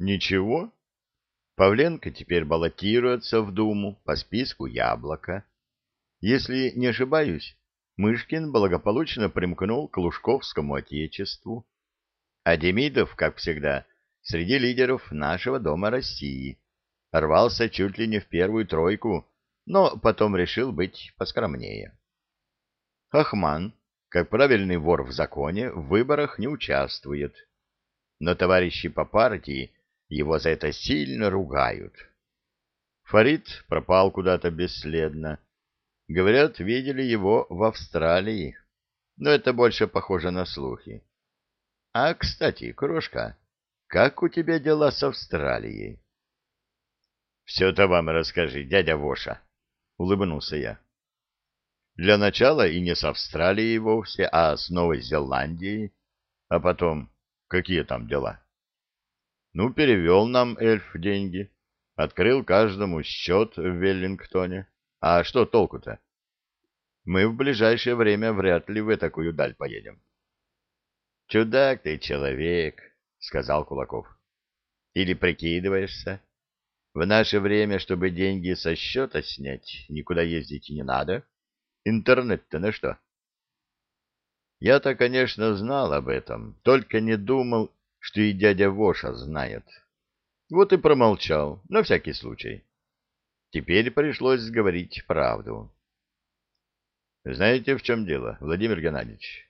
Ничего. Павленко теперь баллотируется в Думу по списку «Яблоко». Если не ошибаюсь, Мышкин благополучно примкнул к Лужковскому отечеству. А Демидов, как всегда, среди лидеров нашего Дома России. Рвался чуть ли не в первую тройку, но потом решил быть поскромнее. Ахман, как правильный вор в законе, в выборах не участвует. Но товарищи по партии его за это сильно ругают. Фарид пропал куда-то бесследно. Говорят, видели его в Австралии, но это больше похоже на слухи. А, кстати, крошка, как у тебя дела с Австралией? — Все-то вам расскажи, дядя Воша, — улыбнулся я. Для начала и не с Австралией вовсе, а с Новой Зеландией. А потом, какие там дела? Ну, перевел нам эльф деньги, открыл каждому счет в Веллингтоне. А что толку-то? Мы в ближайшее время вряд ли в такую даль поедем. Чудак ты человек, сказал Кулаков. Или прикидываешься? В наше время, чтобы деньги со счета снять, никуда ездить не надо. Интернет-то на что? Я-то, конечно, знал об этом, только не думал, что и дядя Воша знает. Вот и промолчал, на всякий случай. Теперь пришлось говорить правду. Знаете, в чем дело, Владимир Геннадьевич?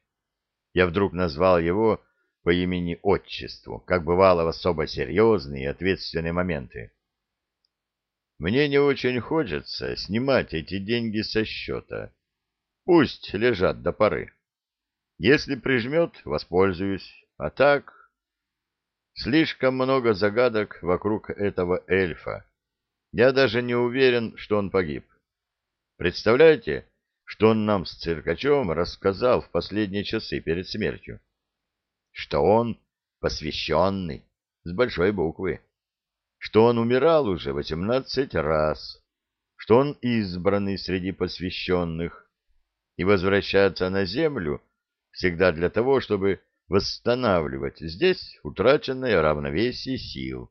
Я вдруг назвал его по имени-отчеству, как бывало в особо серьезные и ответственные моменты. Мне не очень хочется снимать эти деньги со счета. Пусть лежат до поры. Если прижмет, воспользуюсь. А так... Слишком много загадок вокруг этого эльфа. Я даже не уверен, что он погиб. Представляете, что он нам с циркачом рассказал в последние часы перед смертью? Что он посвященный, с большой буквы. Что он умирал уже восемнадцать раз. Что он избранный среди посвященных и возвращаться на Землю всегда для того, чтобы восстанавливать здесь утраченное равновесие сил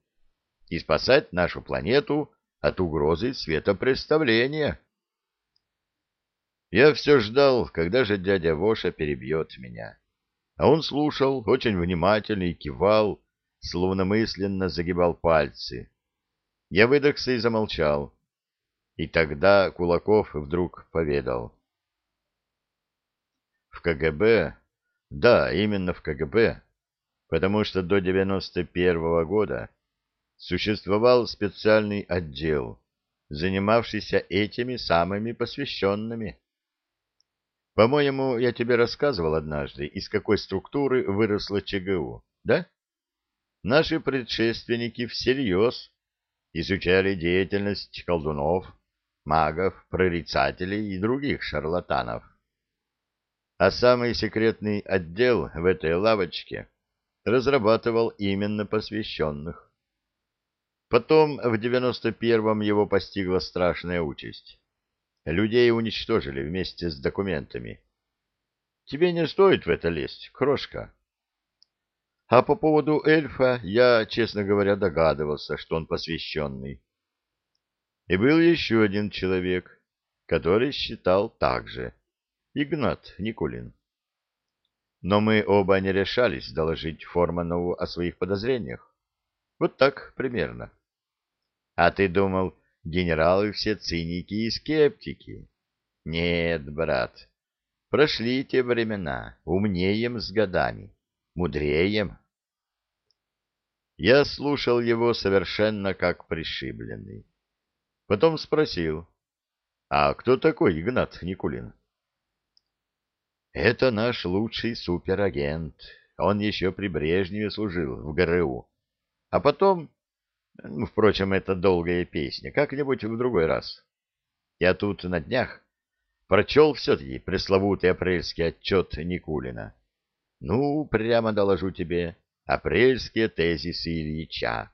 и спасать нашу планету от угрозы светопредставления. Я все ждал, когда же дядя Воша перебьет меня. А он слушал очень внимательно и кивал, словно мысленно загибал пальцы. Я выдохся и замолчал. И тогда Кулаков вдруг поведал. В КГБ? Да, именно в КГБ, потому что до 91 -го года существовал специальный отдел, занимавшийся этими самыми посвященными. По-моему, я тебе рассказывал однажды, из какой структуры выросла ЧГУ, да? Наши предшественники всерьез изучали деятельность колдунов, магов, прорицателей и других шарлатанов а самый секретный отдел в этой лавочке разрабатывал именно посвященных. Потом в девяносто первом его постигла страшная участь. Людей уничтожили вместе с документами. Тебе не стоит в это лезть, крошка. А по поводу эльфа я, честно говоря, догадывался, что он посвященный. И был еще один человек, который считал так же. Игнат Никулин. Но мы оба не решались доложить Форманову о своих подозрениях. Вот так примерно. А ты думал, генералы все циники и скептики? Нет, брат, прошли те времена, умнеем с годами, мудреем. Я слушал его совершенно как пришибленный. Потом спросил, а кто такой Игнат Никулин? Это наш лучший суперагент. Он еще при Брежневе служил в ГРУ. А потом... Ну, впрочем, это долгая песня. Как-нибудь в другой раз. Я тут на днях прочел все-таки пресловутый апрельский отчет Никулина. Ну, прямо доложу тебе, апрельские тезисы Ильича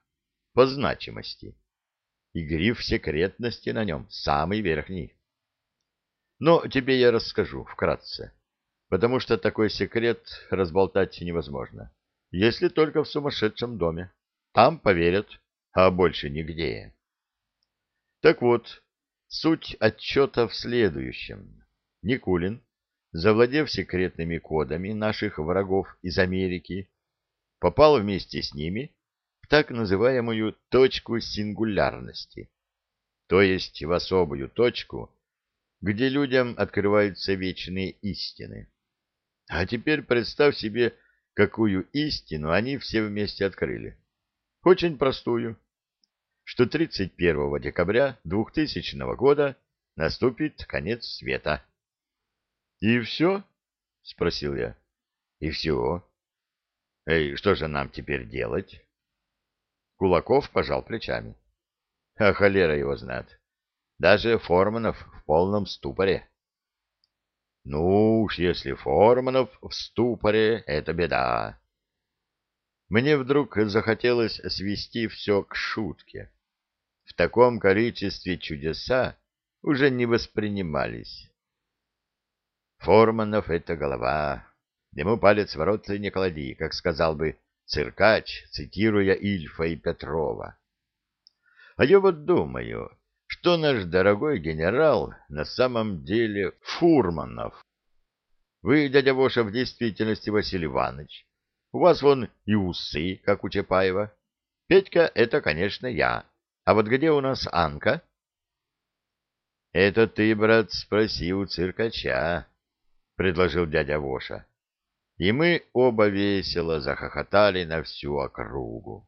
по значимости. И гриф секретности на нем самый верхний. Но тебе я расскажу вкратце потому что такой секрет разболтать невозможно, если только в сумасшедшем доме. Там поверят, а больше нигде. Так вот, суть отчета в следующем. Никулин, завладев секретными кодами наших врагов из Америки, попал вместе с ними в так называемую точку сингулярности, то есть в особую точку, где людям открываются вечные истины. А теперь представь себе, какую истину они все вместе открыли. Очень простую, что 31 декабря 2000 года наступит конец света. — И все? — спросил я. — И все. — Эй, что же нам теперь делать? Кулаков пожал плечами. — А холера его знает. Даже Форманов в полном ступоре. Ну уж, если Форманов в ступоре, это беда. Мне вдруг захотелось свести все к шутке. В таком количестве чудеса уже не воспринимались. Форманов — это голова. Ему палец в рот не клади, как сказал бы циркач, цитируя Ильфа и Петрова. А я вот думаю, что наш дорогой генерал на самом деле Фурманов. Вы, дядя Воша, в действительности Василий Иванович. У вас вон и усы, как у Чапаева. Петька — это, конечно, я. А вот где у нас Анка? — Это ты, брат, спроси у циркача, — предложил дядя Воша. И мы оба весело захохотали на всю округу.